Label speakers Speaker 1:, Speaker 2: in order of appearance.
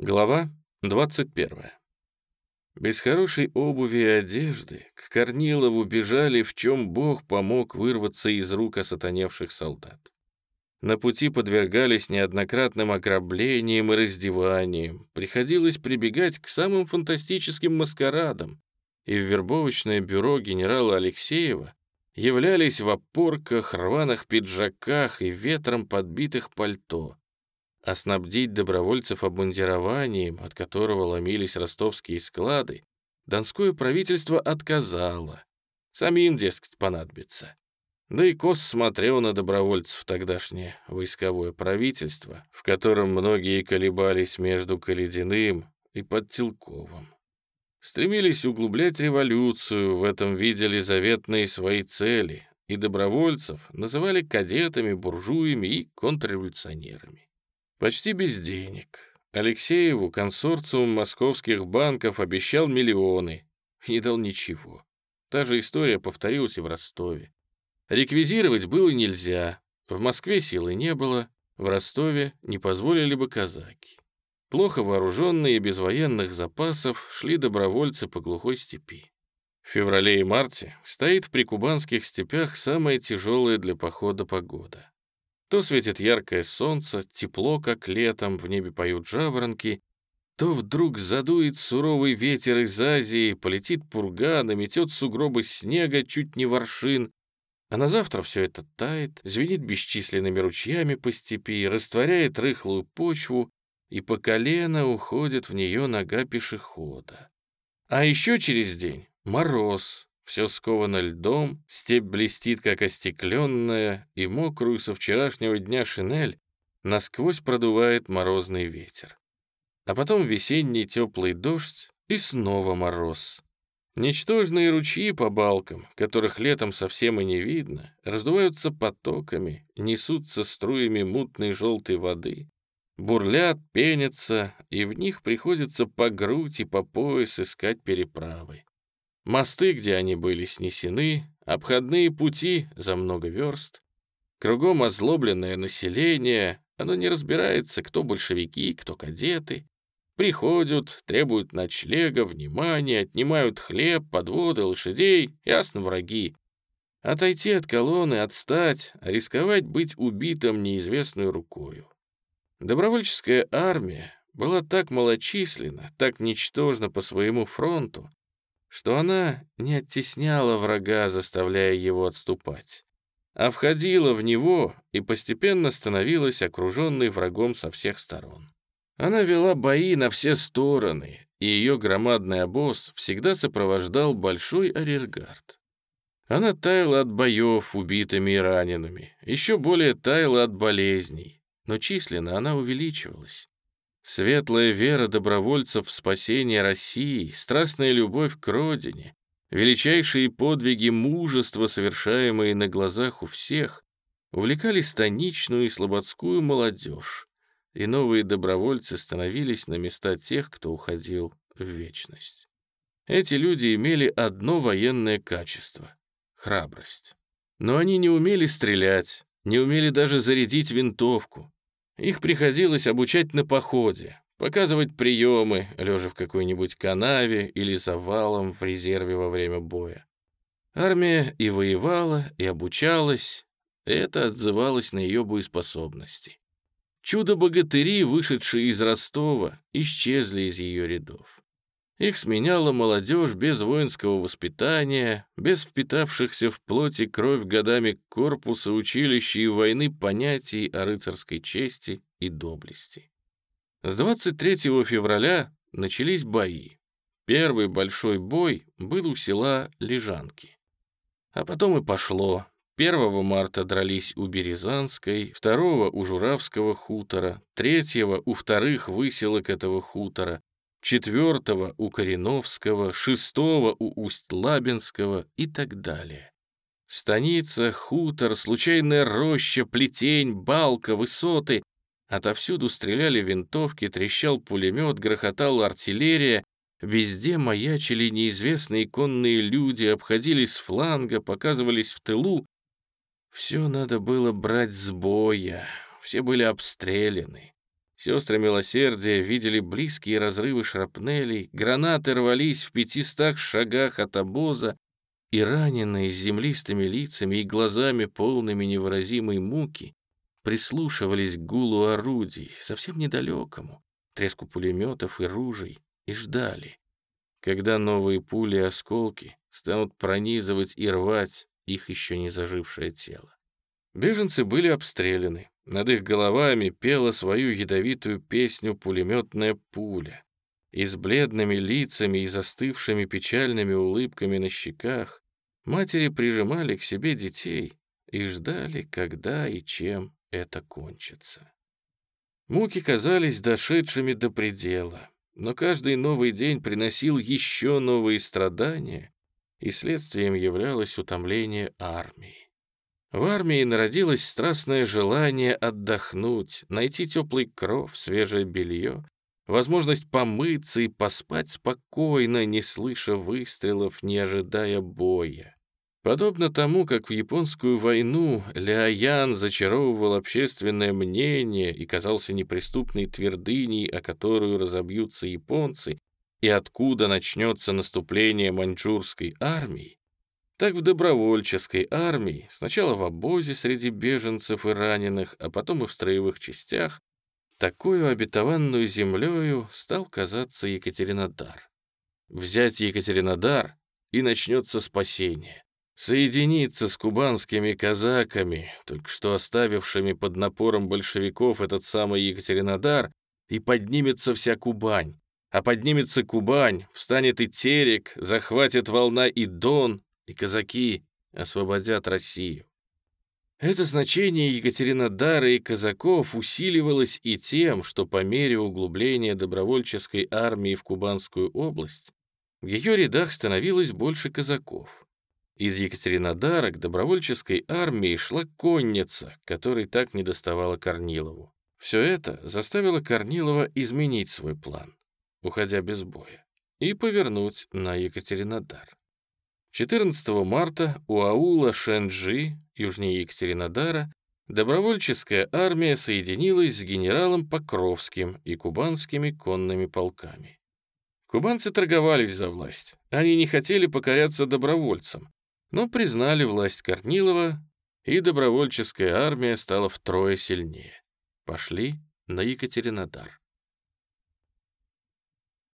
Speaker 1: Глава 21. Без хорошей обуви и одежды к Корнилову бежали, в чем Бог помог вырваться из рук осатаневших солдат. На пути подвергались неоднократным ограблениям и раздеваниям, приходилось прибегать к самым фантастическим маскарадам, и в вербовочное бюро генерала Алексеева являлись в опорках, рваных пиджаках и ветром подбитых пальто, а снабдить добровольцев обмундированием, от которого ломились ростовские склады, донское правительство отказало. Самим, дескать, понадобится. Да и Кос смотрел на добровольцев тогдашнее войсковое правительство, в котором многие колебались между Калединым и Подтелковым. Стремились углублять революцию, в этом видели заветные свои цели, и добровольцев называли кадетами, буржуями и контрреволюционерами. Почти без денег. Алексееву консорциум московских банков обещал миллионы. Не дал ничего. Та же история повторилась и в Ростове. Реквизировать было нельзя. В Москве силы не было, в Ростове не позволили бы казаки. Плохо вооруженные и без военных запасов шли добровольцы по глухой степи. В феврале и марте стоит в прикубанских степях самая тяжелая для похода погода. То светит яркое солнце, тепло, как летом, в небе поют жаворонки, то вдруг задует суровый ветер из Азии, полетит пурга, наметет сугробы снега чуть не воршин, а на завтра все это тает, звенит бесчисленными ручьями по степи, растворяет рыхлую почву, и по колено уходит в нее нога пешехода. А еще через день мороз, все сковано льдом, степь блестит, как остекленная, и мокрую со вчерашнего дня шинель насквозь продувает морозный ветер. А потом весенний теплый дождь и снова мороз. Ничтожные ручьи по балкам, которых летом совсем и не видно, раздуваются потоками, несутся струями мутной желтой воды, бурлят, пенятся, и в них приходится по грудь и по пояс искать переправы. Мосты, где они были снесены, обходные пути за много верст. Кругом озлобленное население, оно не разбирается, кто большевики, кто кадеты. Приходят, требуют ночлега, внимания, отнимают хлеб, подводы, лошадей, ясно, враги. Отойти от колонны, отстать, рисковать быть убитым неизвестной рукою. Добровольческая армия была так малочисленна, так ничтожна по своему фронту, что она не оттесняла врага, заставляя его отступать, а входила в него и постепенно становилась окруженной врагом со всех сторон. Она вела бои на все стороны, и ее громадный обоз всегда сопровождал большой арьергард. Она таяла от боев, убитыми и ранеными, еще более таяла от болезней, но численно она увеличивалась. Светлая вера добровольцев в спасение России, страстная любовь к родине, величайшие подвиги мужества, совершаемые на глазах у всех, увлекали станичную и слободскую молодежь, и новые добровольцы становились на места тех, кто уходил в вечность. Эти люди имели одно военное качество — храбрость. Но они не умели стрелять, не умели даже зарядить винтовку, их приходилось обучать на походе, показывать приемы, лежа в какой-нибудь канаве или завалом в резерве во время боя. Армия и воевала, и обучалась, это отзывалось на ее боеспособности. Чудо-богатыри, вышедшие из Ростова, исчезли из ее рядов. Их сменяла молодежь без воинского воспитания, без впитавшихся в плоти кровь годами корпуса, училища и войны понятий о рыцарской чести и доблести. С 23 февраля начались бои. Первый большой бой был у села Лежанки. А потом и пошло. 1 марта дрались у Березанской, 2 у Журавского хутора, 3 у вторых выселок этого хутора, четвертого у Кореновского, шестого у Усть-Лабинского и так далее. Станица, хутор, случайная роща, плетень, балка, высоты. Отовсюду стреляли винтовки, трещал пулемет, грохотала артиллерия. Везде маячили неизвестные конные люди, обходили с фланга, показывались в тылу. Все надо было брать с боя, все были обстреляны. Сестры милосердия видели близкие разрывы шрапнелей, гранаты рвались в пятистах шагах от обоза, и раненые с землистыми лицами и глазами полными невыразимой муки прислушивались к гулу орудий, совсем недалекому, треску пулеметов и ружей, и ждали, когда новые пули и осколки станут пронизывать и рвать их еще не зажившее тело. Беженцы были обстреляны. Над их головами пела свою ядовитую песню пулеметная пуля. И с бледными лицами и застывшими печальными улыбками на щеках матери прижимали к себе детей и ждали, когда и чем это кончится. Муки казались дошедшими до предела, но каждый новый день приносил еще новые страдания, и следствием являлось утомление армии. В армии народилось страстное желание отдохнуть, найти теплый кров, свежее белье, возможность помыться и поспать спокойно, не слыша выстрелов, не ожидая боя. Подобно тому, как в японскую войну Ляян зачаровывал общественное мнение и казался неприступной твердыней, о которую разобьются японцы, и откуда начнется наступление маньчжурской армии, так в добровольческой армии, сначала в обозе среди беженцев и раненых, а потом и в строевых частях, такую обетованную землею стал казаться Екатеринодар. Взять Екатеринодар, и начнется спасение соединиться с кубанскими казаками, только что оставившими под напором большевиков этот самый Екатеринодар, и поднимется вся Кубань. А поднимется Кубань, встанет и Терек, захватит волна и Дон, и казаки освободят Россию. Это значение Екатеринодара и казаков усиливалось и тем, что по мере углубления добровольческой армии в Кубанскую область в ее рядах становилось больше казаков. Из Екатеринодара к добровольческой армии шла конница, которой так не доставала Корнилову. Все это заставило Корнилова изменить свой план, уходя без боя, и повернуть на Екатеринодар. 14 марта у аула Шенджи, южнее Екатеринодара, добровольческая армия соединилась с генералом Покровским и кубанскими конными полками. Кубанцы торговались за власть. Они не хотели покоряться добровольцам, но признали власть Корнилова, и добровольческая армия стала втрое сильнее. Пошли на Екатеринодар.